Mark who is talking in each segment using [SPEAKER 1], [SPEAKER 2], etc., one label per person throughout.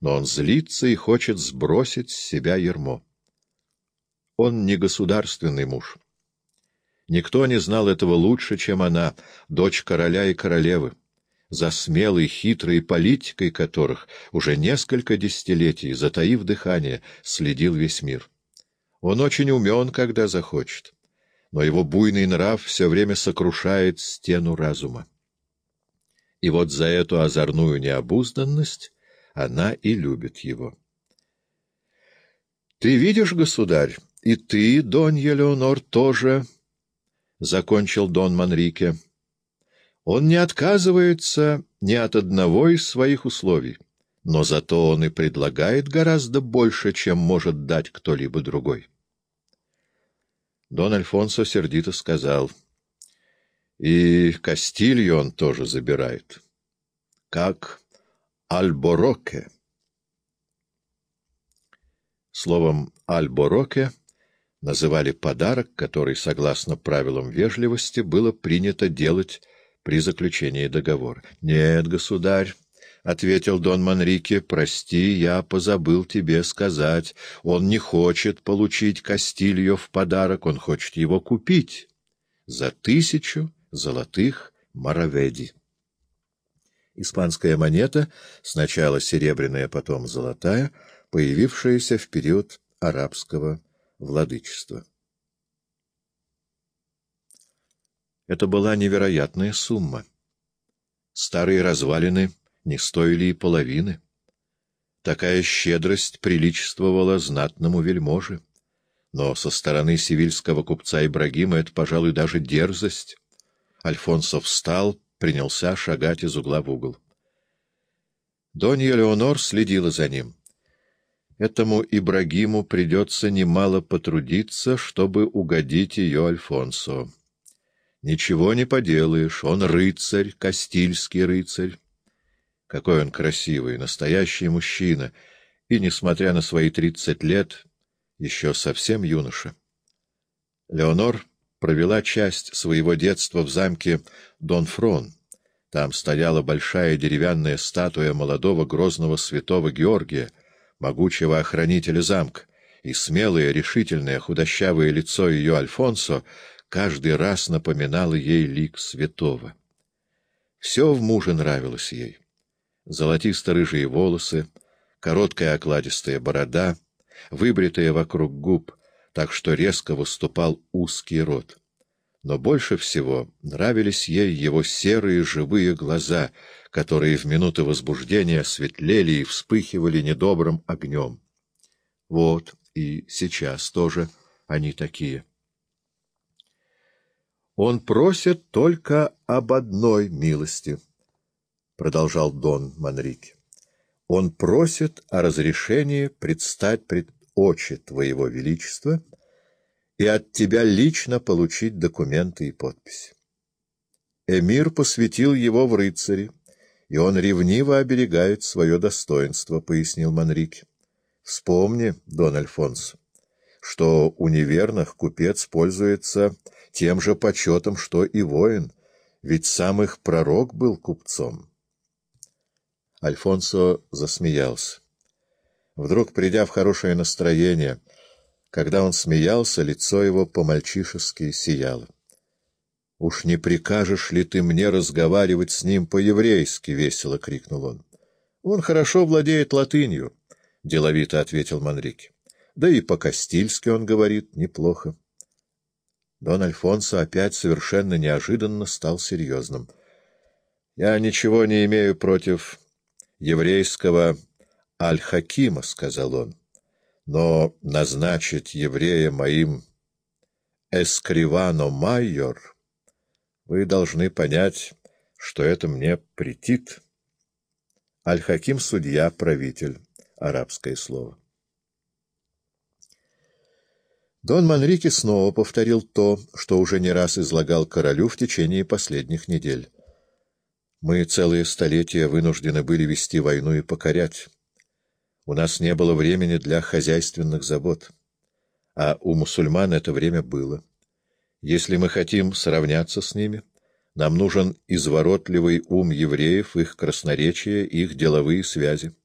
[SPEAKER 1] но он злится и хочет сбросить с себя ермо. Он не государственный муж. Никто не знал этого лучше, чем она, дочь короля и королевы, за смелой, хитрой политикой которых уже несколько десятилетий, затаив дыхание, следил весь мир. Он очень умен, когда захочет, но его буйный нрав все время сокрушает стену разума. И вот за эту озорную необузданность она и любит его. — Ты видишь, государь, и ты, Донья Леонор, тоже, — закончил Дон Манрике. Он не отказывается ни от одного из своих условий, но зато он и предлагает гораздо больше, чем может дать кто-либо другой. Дон Альфонсо сердито сказал, — И Кастилью он тоже забирает. — Как Альбороке. Словом «альбороке» называли подарок, который, согласно правилам вежливости, было принято делать при заключении договора. — Нет, государь, — ответил Дон Манрике, — прости, я позабыл тебе сказать. Он не хочет получить Кастильо в подарок, он хочет его купить за тысячу золотых мараведи. Испанская монета, сначала серебряная, потом золотая, появившаяся в период арабского владычества. Это была невероятная сумма. Старые развалины не стоили и половины. Такая щедрость приличествовала знатному вельможе. Но со стороны сивильского купца Ибрагима это, пожалуй, даже дерзость. Альфонсо встал, принялся шагать из угла в угол. Донья Леонор следила за ним. Этому Ибрагиму придется немало потрудиться, чтобы угодить ее Альфонсо. Ничего не поделаешь, он рыцарь, кастильский рыцарь. Какой он красивый, настоящий мужчина, и, несмотря на свои тридцать лет, еще совсем юноша. Леонор провела часть своего детства в замке Донфрон. Там стояла большая деревянная статуя молодого грозного святого Георгия, могучего охранителя замка, и смелое, решительное, худощавое лицо ее Альфонсо каждый раз напоминало ей лик святого. Все в муже нравилось ей. Золотисто-рыжие волосы, короткая окладистая борода, выбритая вокруг губ, так что резко выступал узкий рот. Но больше всего нравились ей его серые живые глаза, которые в минуты возбуждения светлели и вспыхивали недобрым огнем. Вот и сейчас тоже они такие. «Он просит только об одной милости», — продолжал Дон Манрике. «Он просит о разрешении предстать пред очи Твоего Величества и от Тебя лично получить документы и подписи. Эмир посвятил его в рыцари, и он ревниво оберегает свое достоинство, — пояснил Манрике. Вспомни, Дон Альфонс, что у неверных купец пользуется тем же почетом, что и воин, ведь сам их пророк был купцом. Альфонсо засмеялся. Вдруг, придя в хорошее настроение, когда он смеялся, лицо его по-мальчишески сияло. — Уж не прикажешь ли ты мне разговаривать с ним по-еврейски? — весело крикнул он. — Он хорошо владеет латынью, — деловито ответил Манрике. — Да и по-кастильски он говорит неплохо. Дон Альфонсо опять совершенно неожиданно стал серьезным. — Я ничего не имею против еврейского Аль-Хакима, — сказал он, — но назначить еврея моим эскривано майор, вы должны понять, что это мне претит. Аль-Хаким — судья, правитель, арабское слово. Дон Манрике снова повторил то, что уже не раз излагал королю в течение последних недель. Мы целые столетия вынуждены были вести войну и покорять. У нас не было времени для хозяйственных забот, а у мусульман это время было. Если мы хотим сравняться с ними, нам нужен изворотливый ум евреев, их красноречие, их деловые связи.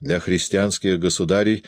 [SPEAKER 1] Для христианских государей